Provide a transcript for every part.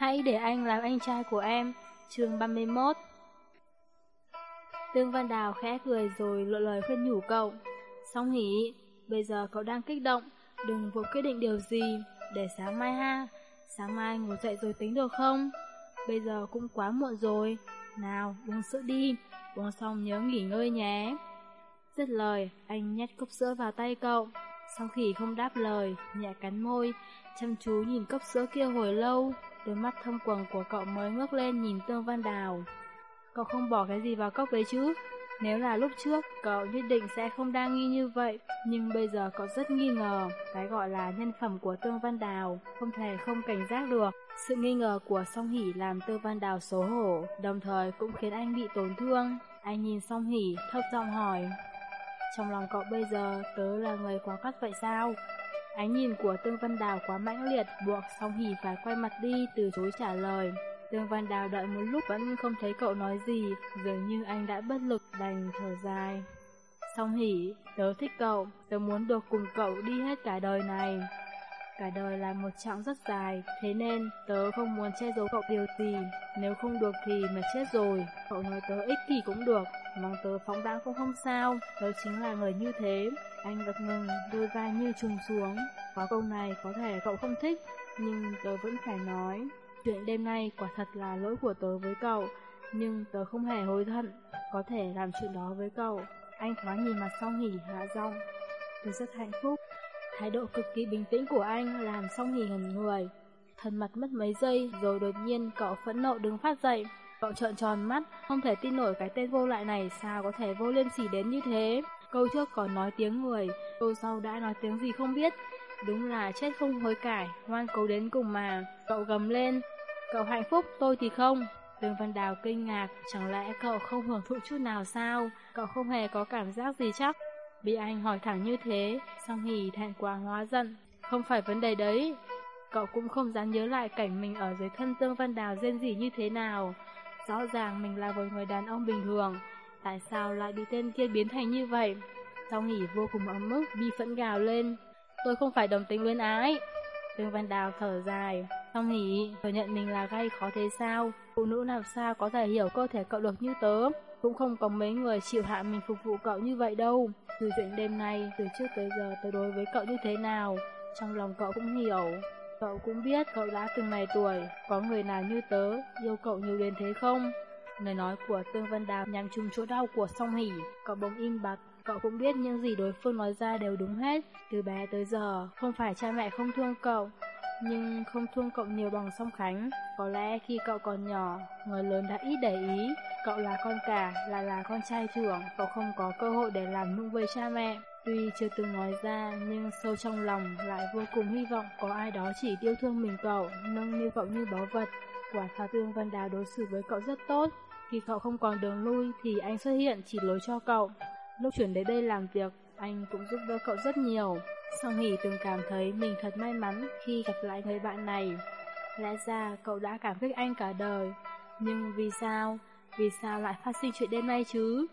Hãy để anh làm anh trai của em. chương 31 Tương Văn Đào khẽ cười rồi lộ lời khuyên nhủ cậu. Xong hỉ, bây giờ cậu đang kích động, đừng vội quyết định điều gì, để sáng mai ha. Sáng mai ngủ dậy rồi tính được không? Bây giờ cũng quá muộn rồi. Nào, uống sữa đi, uống xong nhớ nghỉ ngơi nhé. Dứt lời, anh nhét cốc sữa vào tay cậu. Sau khi không đáp lời, nhẹ cắn môi, chăm chú nhìn cốc sữa kia hồi lâu, đôi mắt thâm quầng của cậu mới ngước lên nhìn Tương Văn Đào. Cậu không bỏ cái gì vào cốc đấy chứ? Nếu là lúc trước, cậu nhất định sẽ không đa nghi như vậy, nhưng bây giờ cậu rất nghi ngờ, cái gọi là nhân phẩm của Tương Văn Đào, không thể không cảnh giác được. Sự nghi ngờ của Song Hỷ làm Tương Văn Đào xấu hổ, đồng thời cũng khiến anh bị tổn thương. Anh nhìn Song Hỷ, thấp giọng hỏi, trong lòng cậu bây giờ tớ là người quá cắt vậy sao? Ánh nhìn của Tương Văn Đào quá mãnh liệt, buộc Song Hỷ phải quay mặt đi từ chối trả lời. Tương Văn Đào đợi một lúc vẫn không thấy cậu nói gì, dường như anh đã bất lực đành thở dài. Song Hỷ, tớ thích cậu, tớ muốn được cùng cậu đi hết cả đời này. Cả đời là một chặng rất dài, thế nên tớ không muốn che giấu cậu điều gì, nếu không được thì mà chết rồi. Cậu nói tớ ích kỷ cũng được, mong tớ phóng đãng cũng không sao, tớ chính là người như thế. Anh gật ngừng, đôi vai như trùng xuống. Có câu này có thể cậu không thích, nhưng tớ vẫn phải nói. Chuyện đêm nay quả thật là lỗi của tớ với cậu, nhưng tớ không hề hối hận, có thể làm chuyện đó với cậu. Anh thoáng nhìn mặt song hỉ hạ giọng. Tớ rất hạnh phúc. Thái độ cực kỳ bình tĩnh của anh làm song hỉ ngẩn người. Thần mặt mất mấy giây rồi đột nhiên cậu phẫn nộ đứng phát dậy. Cậu trợn tròn mắt, không thể tin nổi cái tên vô lại này sao có thể vô liên sỉ đến như thế. Câu trước còn nói tiếng người, câu sau đã nói tiếng gì không biết. Đúng là chết không hối cải, ngoan cố đến cùng mà. Cậu gầm lên, cậu hạnh phúc, tôi thì không. Đường Văn Đào kinh ngạc, chẳng lẽ cậu không hưởng thụ chút nào sao? Cậu không hề có cảm giác gì chắc. Bị anh hỏi thẳng như thế, song hỉ thẹn quá hóa giận. Không phải vấn đề đấy. Cậu cũng không dám nhớ lại cảnh mình ở dưới thân Tương Văn Đào rên rỉ như thế nào. Rõ ràng mình là một người đàn ông bình thường. Tại sao lại bị tên kia biến thành như vậy? Song nghỉ vô cùng ấm mức, bi phẫn gào lên. Tôi không phải đồng tính luyến ái. Tương Văn Đào thở dài. Song Hỷ thừa nhận mình là gay khó thế sao? Phụ nữ làm sao có thể hiểu cơ thể cậu được như tớ? Cũng không có mấy người chịu hạ mình phục vụ cậu như vậy đâu. Từ chuyện đêm nay, từ trước tới giờ tớ đối với cậu như thế nào? Trong lòng cậu cũng hiểu. Cậu cũng biết cậu đã từng này tuổi, có người nào như tớ, yêu cậu nhiều đến thế không? Lời nói của Tương Vân Đào nhằm chung chỗ đau của song hỉ, cậu bỗng im bặt. Cậu cũng biết những gì đối phương nói ra đều đúng hết. Từ bé tới giờ, không phải cha mẹ không thương cậu, nhưng không thương cậu nhiều bằng song Khánh. Có lẽ khi cậu còn nhỏ, người lớn đã ít để ý. Cậu là con cả, là là con trai trưởng, cậu không có cơ hội để làm nung với cha mẹ. Tuy chưa từng nói ra, nhưng sâu trong lòng lại vô cùng hy vọng có ai đó chỉ yêu thương mình cậu, nâng niu cậu như báu vật. Quả thật Tương Văn Đào đối xử với cậu rất tốt. Khi cậu không còn đường lui thì anh xuất hiện chỉ lối cho cậu. Lúc chuyển đến đây làm việc, anh cũng giúp đỡ cậu rất nhiều. Song Hỷ từng cảm thấy mình thật may mắn khi gặp lại người bạn này. Lẽ ra cậu đã cảm kích anh cả đời. Nhưng vì sao? Vì sao lại phát sinh chuyện đêm nay chứ?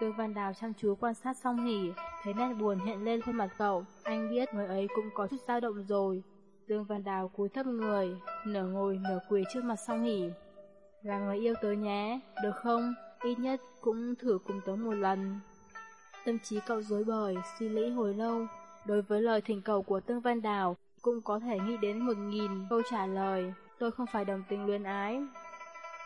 Tương Văn Đào chăm chú quan sát Song Hỷ, thấy nét buồn hiện lên khuôn mặt cậu. Anh biết người ấy cũng có chút dao động rồi. Tương Văn Đào cúi thấp người, nửa ngồi nửa quỳ trước mặt Song Hỷ. Là người yêu tớ nhé, được không? Ít nhất cũng thử cùng tớ một lần. Tâm trí cậu dối bời, suy nghĩ hồi lâu. Đối với lời thỉnh cầu của Tương Văn Đào, cũng có thể nghĩ đến một nghìn câu trả lời. Tôi không phải đồng tình luyến ái.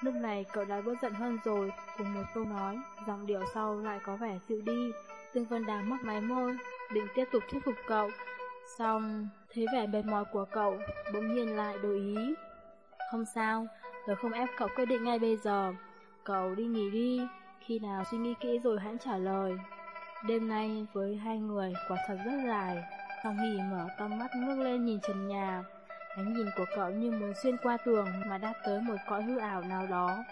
Lúc này cậu đã bớt giận hơn rồi, cùng một câu nói, giọng điệu sau lại có vẻ dịu đi. Tương vân Đào mắc máy môi, định tiếp tục thuyết phục cậu. Xong, thấy vẻ mệt mỏi của cậu, bỗng nhiên lại đổi ý. Không sao, tôi không ép cậu quyết định ngay bây giờ. Cậu đi nghỉ đi, khi nào suy nghĩ kỹ rồi hãy trả lời. Đêm nay với hai người quả thật rất dài. Song Hỷ mở to mắt ngước lên nhìn trần nhà. Ánh nhìn của cậu như muốn xuyên qua tường mà đáp tới một cõi hư ảo nào đó.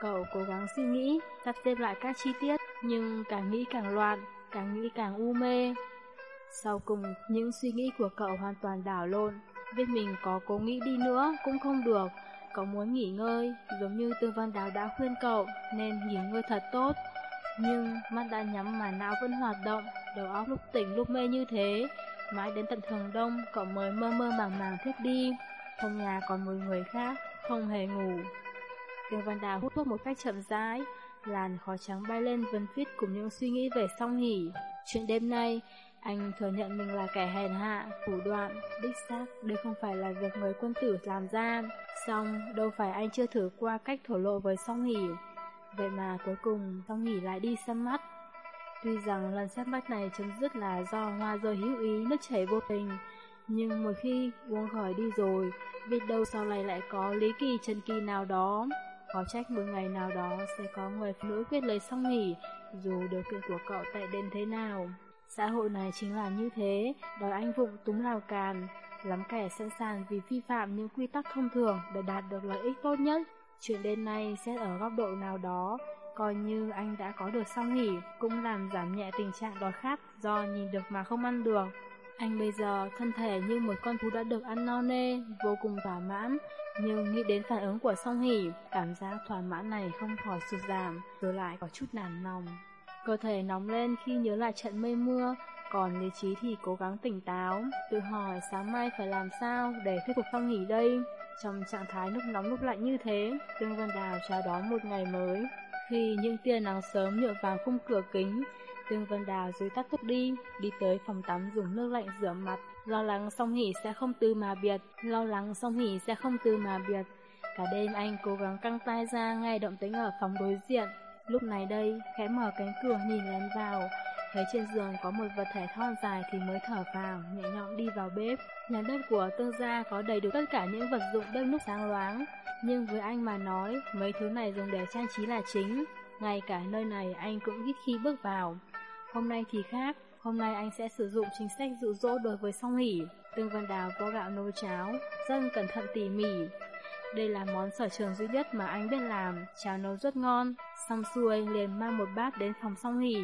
Cậu cố gắng suy nghĩ, sắp xếp lại các chi tiết, nhưng càng nghĩ càng loạn, càng nghĩ càng u mê. Sau cùng, những suy nghĩ của cậu hoàn toàn đảo lộn. Biết mình có cố nghĩ đi nữa cũng không được. Cậu muốn nghỉ ngơi, giống như Tương Văn Đào đã khuyên cậu, nên nghỉ ngơi thật tốt. Nhưng mắt đã nhắm mà não vẫn hoạt động, đầu óc lúc tỉnh lúc mê như thế. Mãi đến tận thường đông, cậu mới mơ mơ màng màng thiết đi. Trong nhà còn một người khác, không hề ngủ. Tương Văn Đào hút thuốc một cách chậm rãi, làn khói trắng bay lên vân vít cùng những suy nghĩ về song hỉ. Chuyện đêm nay, anh thừa nhận mình là kẻ hèn hạ, phủ đoạn, đích xác, đây không phải là việc người quân tử làm ra. Xong, đâu phải anh chưa thử qua cách thổ lộ với song hỉ. Vậy mà cuối cùng, song hỉ lại đi xem mắt. Tuy rằng lần xem mắt này chấm dứt là do hoa rơi hữu ý nước chảy vô tình, nhưng một khi buông khỏi đi rồi, biết đâu sau này lại có lý kỳ chân kỳ nào đó. Có trách một ngày nào đó sẽ có người phụ nữ quyết lấy xong nghỉ, dù điều kiện của cậu tệ đến thế nào. Xã hội này chính là như thế, đòi anh vụng túng lào càn, lắm kẻ sẵn sàng vì vi phạm những quy tắc thông thường để đạt được lợi ích tốt nhất. Chuyện đêm nay xét ở góc độ nào đó, coi như anh đã có được xong nghỉ, cũng làm giảm nhẹ tình trạng đói khát do nhìn được mà không ăn được. Anh bây giờ thân thể như một con thú đã được ăn no nê, vô cùng thỏa mãn, nhưng nghĩ đến phản ứng của song hỉ, cảm giác thỏa mãn này không khỏi sụt giảm, rồi lại có chút nản lòng. Cơ thể nóng lên khi nhớ lại trận mây mưa, còn lý trí thì cố gắng tỉnh táo, tự hỏi sáng mai phải làm sao để thuyết phục song hỉ đây. Trong trạng thái lúc nóng lúc lạnh như thế, Tương vân Đào chào đón một ngày mới. Khi những tia nắng sớm nhựa vào khung cửa kính, Tương Vân Đào dưới tắt thuốc đi, đi tới phòng tắm dùng nước lạnh rửa mặt, lo lắng song hỉ sẽ không từ mà biệt, lo lắng song hỉ sẽ không từ mà biệt. Cả đêm anh cố gắng căng tai ra ngay động tĩnh ở phòng đối diện. Lúc này đây, khẽ mở cánh cửa nhìn lén vào, thấy trên giường có một vật thể thon dài thì mới thở vào, nhẹ nhõm đi vào bếp. Nhà bếp của tương gia có đầy đủ tất cả những vật dụng bếp núc sáng loáng, nhưng với anh mà nói, mấy thứ này dùng để trang trí là chính. Ngay cả nơi này anh cũng ít khi bước vào. Hôm nay thì khác, hôm nay anh sẽ sử dụng chính sách dụ dỗ đối với song hỉ. Tương Văn Đào có gạo nấu cháo, rất cẩn thận tỉ mỉ. Đây là món sở trường duy nhất mà anh biết làm, cháo nấu rất ngon. Xong xuôi liền mang một bát đến phòng song hỉ.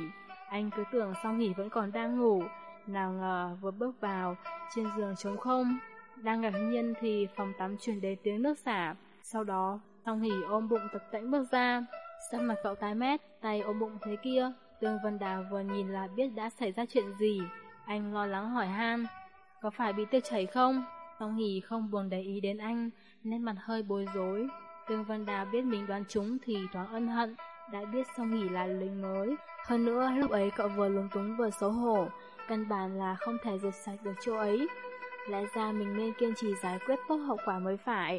Anh cứ tưởng song hỉ vẫn còn đang ngủ, nào ngờ vừa bước vào, trên giường trống không. Đang ngạc nhiên thì phòng tắm truyền đến tiếng nước xả. Sau đó, song hỉ ôm bụng tập tễnh bước ra. Sắc mặt cậu tái mét, tay ôm bụng thế kia, Tương Vân Đào vừa nhìn là biết đã xảy ra chuyện gì. Anh lo lắng hỏi han, có phải bị tiêu chảy không? Song Hỷ không buồn để ý đến anh, nét mặt hơi bối rối. Tương Vân Đào biết mình đoán chúng thì thoáng ân hận, đã biết Song Hỷ là lính mới. Hơn nữa, lúc ấy cậu vừa lúng túng vừa xấu hổ, căn bản là không thể diệt sạch được chỗ ấy. Lẽ ra mình nên kiên trì giải quyết tốt hậu quả mới phải.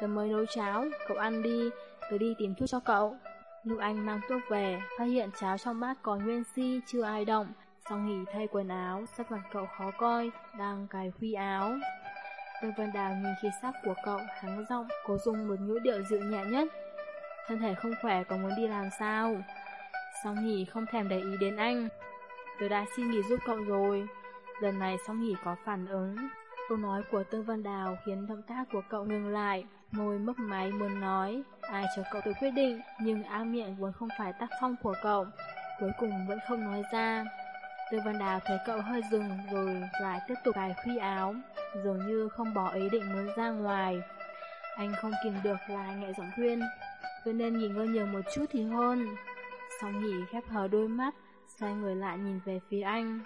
Tớ mới nấu cháo, cậu ăn đi, tớ đi tìm thuốc cho cậu. Lưu anh mang thuốc về, phát hiện cháo trong bát còn nguyên si, chưa ai động. Song hỉ thay quần áo, sắc mặt cậu khó coi, đang cài khuy áo. Tương Vân Đào nhìn khí sắc của cậu, hắng giọng, cố dùng một ngữ điệu dịu nhẹ nhất. Thân thể không khỏe còn muốn đi làm sao? Song hỉ không thèm để ý đến anh. Tôi đã xin nghỉ giúp cậu rồi. Lần này Song hỉ có phản ứng. Câu nói của Tương Vân Đào khiến động tác của cậu ngừng lại. Môi mấp máy muốn nói, ai cho cậu tự quyết định, nhưng A miệng vốn không phải tác phong của cậu, cuối cùng vẫn không nói ra. Tư Văn Đào thấy cậu hơi dừng rồi lại tiếp tục cài khuy áo, dường như không bỏ ý định muốn ra ngoài. Anh không kìm được lại nhẹ giọng khuyên, tôi nên nghỉ ngơi nhiều một chút thì hơn. Song nhỉ khép hờ đôi mắt, xoay người lại nhìn về phía anh.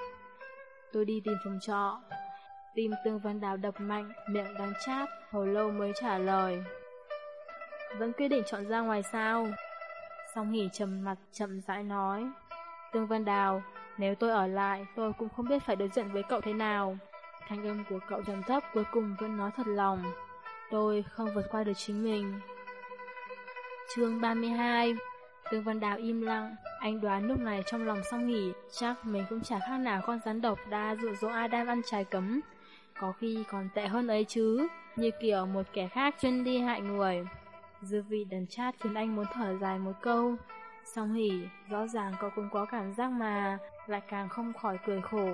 Tôi đi tìm phòng trọ, Tim Tương Văn Đào đập mạnh, miệng đang chát, hồi lâu mới trả lời. Vẫn quyết định chọn ra ngoài sao? Song hỉ trầm mặt chậm rãi nói. Tương Văn Đào, nếu tôi ở lại, tôi cũng không biết phải đối diện với cậu thế nào. Thanh âm của cậu trầm thấp cuối cùng vẫn nói thật lòng. Tôi không vượt qua được chính mình. chương 32 Tương Văn Đào im lặng, anh đoán lúc này trong lòng song nghỉ, chắc mình cũng chả khác nào con rắn độc đã dụ dỗ Adam ăn trái cấm có khi còn tệ hơn ấy chứ, như kiểu một kẻ khác chuyên đi hại người. Dư vị đần chát khiến anh muốn thở dài một câu. Song hỉ, rõ ràng cậu cũng có cảm giác mà, lại càng không khỏi cười khổ.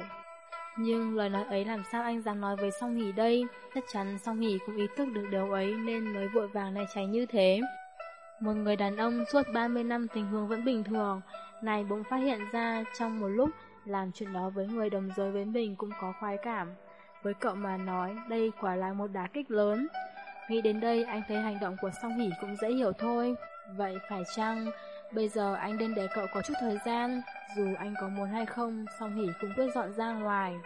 Nhưng lời nói ấy làm sao anh dám nói với song hỉ đây? Chắc chắn song hỉ cũng ý thức được điều ấy nên mới vội vàng này tránh như thế. Một người đàn ông suốt 30 năm tình huống vẫn bình thường, này bỗng phát hiện ra trong một lúc làm chuyện đó với người đồng giới với mình cũng có khoái cảm. Với cậu mà nói, đây quả là một đá kích lớn. Nghĩ đến đây, anh thấy hành động của song hỉ cũng dễ hiểu thôi. Vậy phải chăng, bây giờ anh nên để cậu có chút thời gian, dù anh có muốn hay không, song hỉ cũng quyết dọn ra ngoài.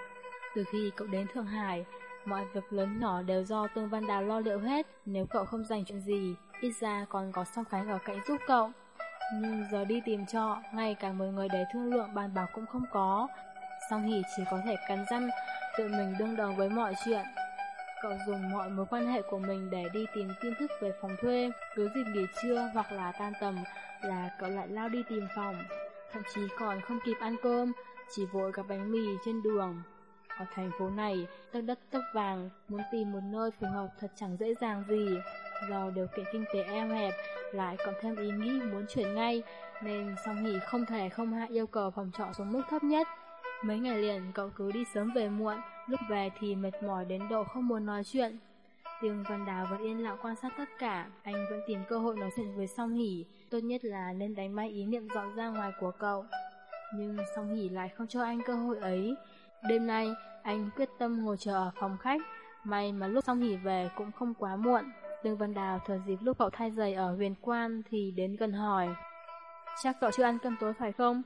Từ khi cậu đến Thượng Hải, Mọi việc lớn nhỏ đều do Tương Văn Đào lo liệu hết, nếu cậu không dành chuyện gì, ít ra còn có Song Khánh ở cạnh giúp cậu. Nhưng giờ đi tìm trọ, ngay cả một người để thương lượng bàn bạc cũng không có. Song Hỷ chỉ có thể cắn răng, tự mình đương đầu với mọi chuyện. Cậu dùng mọi mối quan hệ của mình để đi tìm tin tức về phòng thuê, cứ dịp nghỉ trưa hoặc là tan tầm là cậu lại lao đi tìm phòng. Thậm chí còn không kịp ăn cơm, chỉ vội gặp bánh mì trên đường. Ở thành phố này, tấc đất tấc vàng, muốn tìm một nơi phù hợp thật chẳng dễ dàng gì. Do điều kiện kinh tế eo hẹp, lại còn thêm ý nghĩ muốn chuyển ngay, nên song hỷ không thể không hạ yêu cầu phòng trọ xuống mức thấp nhất. Mấy ngày liền cậu cứ đi sớm về muộn, lúc về thì mệt mỏi đến độ không muốn nói chuyện. Tiêu Văn Đào vẫn yên lặng quan sát tất cả, anh vẫn tìm cơ hội nói chuyện với Song Hỷ, tốt nhất là nên đánh bay ý niệm dọn ra ngoài của cậu. Nhưng Song Hỷ lại không cho anh cơ hội ấy. Đêm nay, anh quyết tâm ngồi chờ ở phòng khách, may mà lúc Song Hỷ về cũng không quá muộn. Tương Văn Đào thừa dịp lúc cậu thay giày ở huyền quan thì đến gần hỏi. Chắc cậu chưa ăn cơm tối phải không?